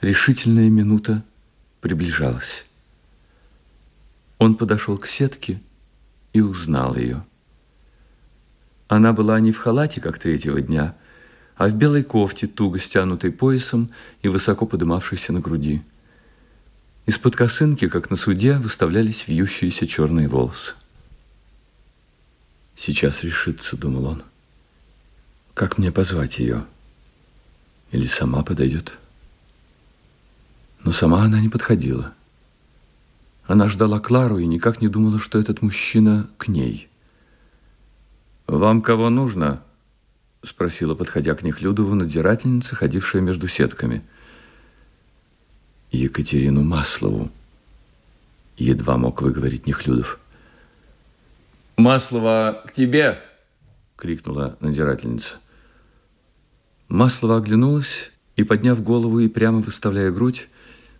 Решительная минута приближалась. Он подошел к сетке и узнал ее. Она была не в халате, как третьего дня, а в белой кофте, туго стянутой поясом и высоко подымавшейся на груди. Из-под косынки, как на суде, выставлялись вьющиеся черные волосы. «Сейчас решится», — думал он. «Как мне позвать ее? Или сама подойдет?» Но сама она не подходила. Она ждала Клару и никак не думала, что этот мужчина к ней. «Вам кого нужно?» – спросила, подходя к Нехлюдову, надзирательница, ходившая между сетками. «Екатерину Маслову», – едва мог выговорить Нехлюдов. «Маслова к тебе!» – крикнула надзирательница. Маслова оглянулась и, подняв голову и прямо выставляя грудь,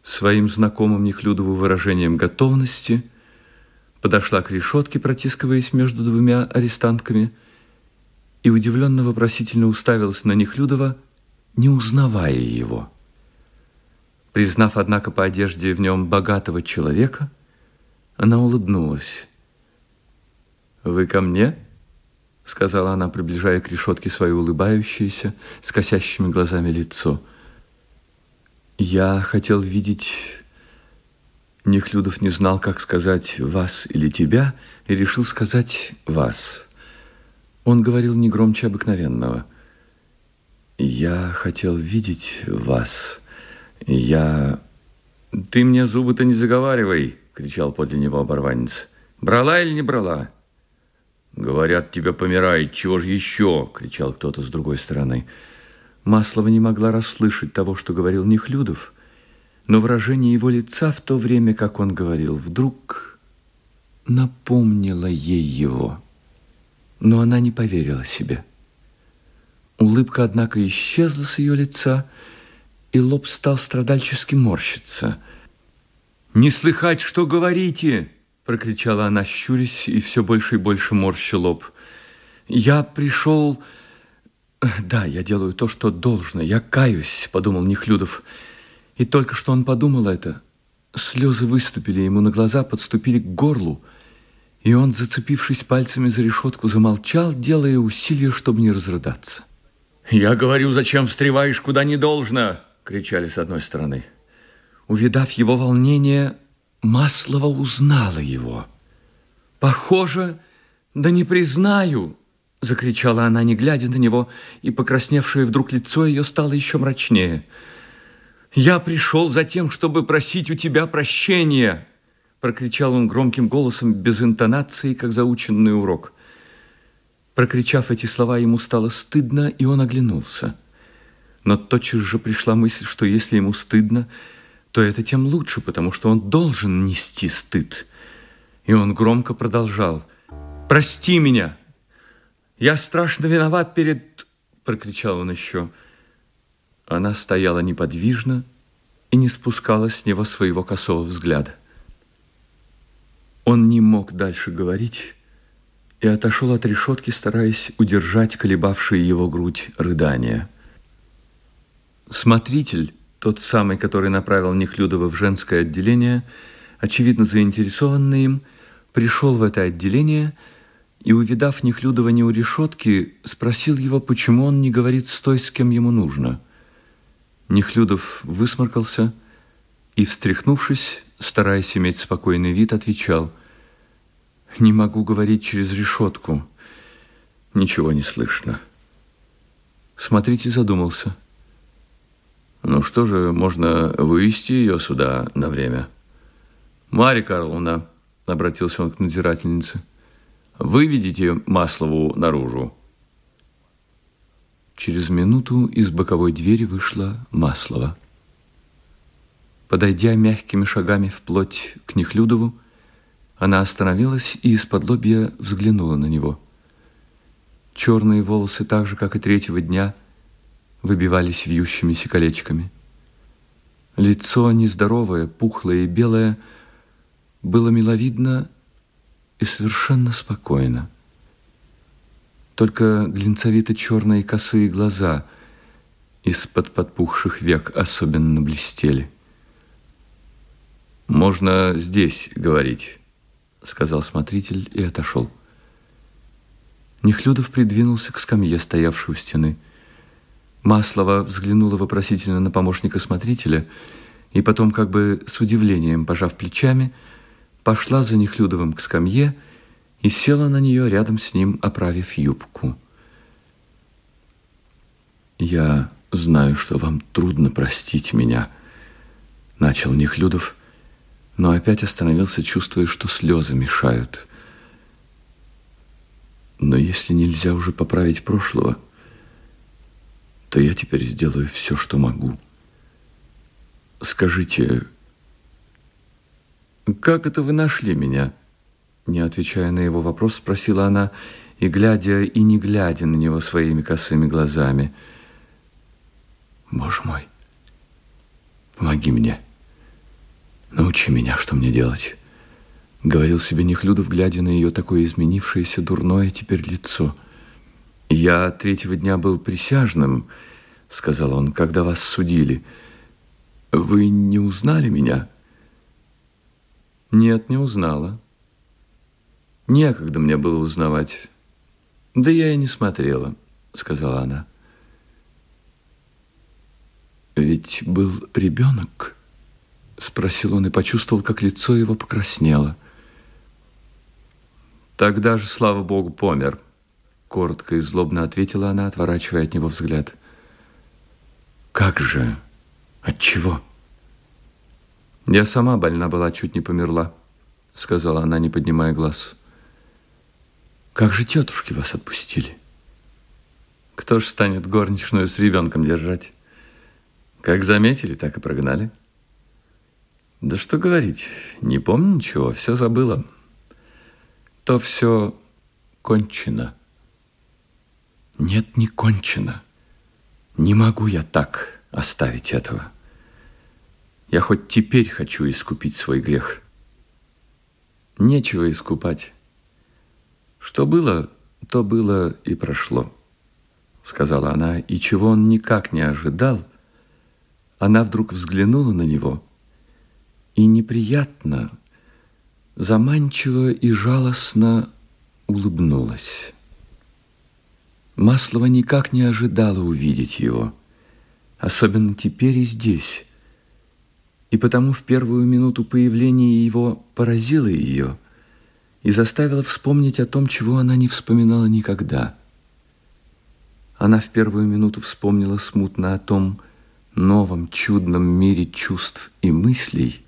своим знакомым Нехлюдову выражением готовности, подошла к решетке, протискиваясь между двумя арестантками, и удивленно-вопросительно уставилась на Нехлюдова, не узнавая его. Признав, однако, по одежде в нем богатого человека, она улыбнулась. «Вы ко мне?» — сказала она, приближая к решетке свое улыбающееся, с косящими глазами лицо — я хотел видеть... Нехлюдов не знал, как сказать «вас» или «тебя», и решил сказать «вас». Он говорил не громче обыкновенного. «Я хотел видеть вас. Я...» «Ты мне зубы-то не заговаривай!» — кричал подле него оборванец. «Брала или не брала?» «Говорят, тебя помирает. Чего же еще?» — кричал кто-то с другой стороны. Маслова не могла расслышать того, что говорил Нехлюдов, но выражение его лица в то время, как он говорил, вдруг напомнило ей его. Но она не поверила себе. Улыбка, однако, исчезла с ее лица, и лоб стал страдальчески морщиться. «Не слыхать, что говорите!» — прокричала она, щурясь, и все больше и больше морща лоб. «Я пришел...» «Да, я делаю то, что должно. Я каюсь», — подумал Нехлюдов. И только что он подумал это, слезы выступили ему на глаза, подступили к горлу, и он, зацепившись пальцами за решетку, замолчал, делая усилия, чтобы не разрыдаться. «Я говорю, зачем встреваешь, куда не должно?» — кричали с одной стороны. Увидав его волнение, Маслова узнала его. «Похоже, да не признаю», — закричала она, не глядя на него, и покрасневшее вдруг лицо ее стало еще мрачнее. «Я пришел за тем, чтобы просить у тебя прощения!» Прокричал он громким голосом, без интонации, как заученный урок. Прокричав эти слова, ему стало стыдно, и он оглянулся. Но тотчас же пришла мысль, что если ему стыдно, то это тем лучше, потому что он должен нести стыд. И он громко продолжал. «Прости меня!» «Я страшно виноват перед...» — прокричал он еще. Она стояла неподвижно и не спускала с него своего косого взгляда. Он не мог дальше говорить и отошел от решетки, стараясь удержать колебавшие его грудь рыдания. Смотритель, тот самый, который направил Нехлюдова в женское отделение, очевидно заинтересованный им, пришел в это отделение – и, увидав Нехлюдова не у решетки, спросил его, почему он не говорит с той, с кем ему нужно. Нехлюдов высморкался и, встряхнувшись, стараясь иметь спокойный вид, отвечал, «Не могу говорить через решетку. Ничего не слышно». Смотрите, задумался. «Ну что же, можно вывести ее сюда на время?» «Марья Карловна», — обратился он к надзирательнице, — Выведите Маслову наружу. Через минуту из боковой двери вышла Маслова. Подойдя мягкими шагами вплоть к Нехлюдову, она остановилась и из-под лобья взглянула на него. Черные волосы, так же, как и третьего дня, выбивались вьющимися колечками. Лицо нездоровое, пухлое и белое, было миловидно и совершенно спокойно. Только глинцевито-черные косые глаза из-под подпухших век особенно блестели. «Можно здесь говорить», — сказал смотритель и отошел. Нехлюдов придвинулся к скамье, стоявшей у стены. Маслова взглянула вопросительно на помощника смотрителя и потом, как бы с удивлением пожав плечами, пошла за Нехлюдовым к скамье и села на нее рядом с ним, оправив юбку. «Я знаю, что вам трудно простить меня», — начал Нехлюдов, но опять остановился, чувствуя, что слезы мешают. «Но если нельзя уже поправить прошлого, то я теперь сделаю все, что могу. Скажите, как это вы нашли меня?» Не отвечая на его вопрос, спросила она, и глядя и не глядя на него своими косыми глазами – Боже мой, помоги мне. Научи меня, что мне делать. Говорил себе Нехлюдов, глядя на ее такое изменившееся, дурное теперь лицо. «Я третьего дня был присяжным», — сказал он, — «когда вас судили. Вы не узнали меня?» «Нет, не узнала. Некогда мне было узнавать. Да я и не смотрела», — сказала она. «Ведь был ребенок?» Спросил он и почувствовал, как лицо его покраснело. «Тогда же, слава богу, помер», — коротко и злобно ответила она, отворачивая от него взгляд. «Как же? От чего?» «Я сама больна была, чуть не померла», — сказала она, не поднимая глаз. «Как же тетушки вас отпустили?» «Кто ж станет горничную с ребенком держать?» Как заметили, так и прогнали. Да что говорить, не помню ничего, все забыла. То все кончено. Нет, не кончено. Не могу я так оставить этого. Я хоть теперь хочу искупить свой грех. Нечего искупать. Что было, то было и прошло, сказала она, и чего он никак не ожидал – она вдруг взглянула на него и неприятно, заманчиво и жалостно улыбнулась. Маслова никак не ожидала увидеть его, особенно теперь и здесь, и потому в первую минуту появления его поразило ее и заставило вспомнить о том, чего она не вспоминала никогда. Она в первую минуту вспомнила смутно о том, новом чудном мире чувств и мыслей,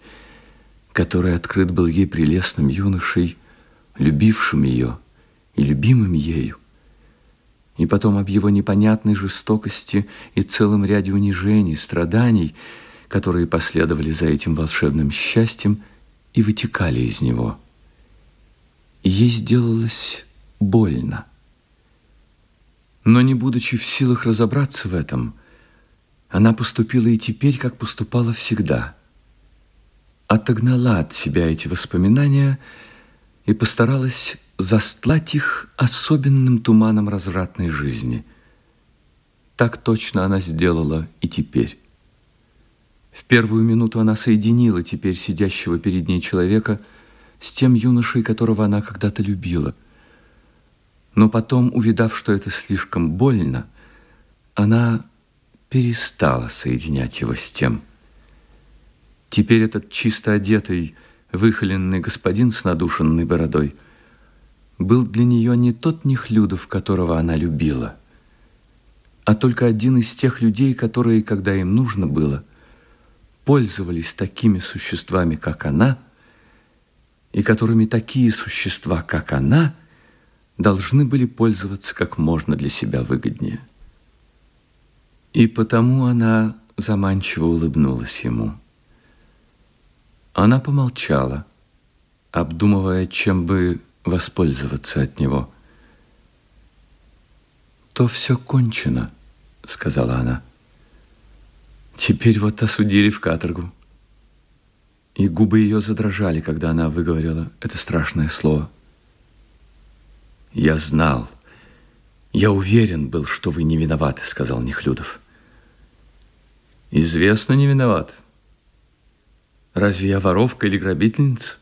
который открыт был ей прелестным юношей, любившим ее и любимым ею, и потом об его непонятной жестокости и целом ряде унижений, страданий, которые последовали за этим волшебным счастьем и вытекали из него. Ей сделалось больно. Но не будучи в силах разобраться в этом, она поступила и теперь, как поступала всегда. Отогнала от себя эти воспоминания и постаралась застлать их особенным туманом развратной жизни. Так точно она сделала и теперь. В первую минуту она соединила теперь сидящего перед ней человека с тем юношей, которого она когда-то любила. Но потом, увидав, что это слишком больно, она перестала соединять его с тем. Теперь этот чисто одетый, выхоленный господин с надушенной бородой был для нее не тот Нехлюдов, которого она любила, а только один из тех людей, которые, когда им нужно было, пользовались такими существами, как она, и которыми такие существа, как она, должны были пользоваться как можно для себя выгоднее. И потому она заманчиво улыбнулась ему. Она помолчала, обдумывая, чем бы воспользоваться от него. «То все кончено», — сказала она. «Теперь вот осудили в каторгу». И губы ее задрожали, когда она выговорила это страшное слово. «Я знал», «Я уверен был, что вы не виноваты», — сказал Нехлюдов. Известно, не виноват. Разве я воровка или грабительница?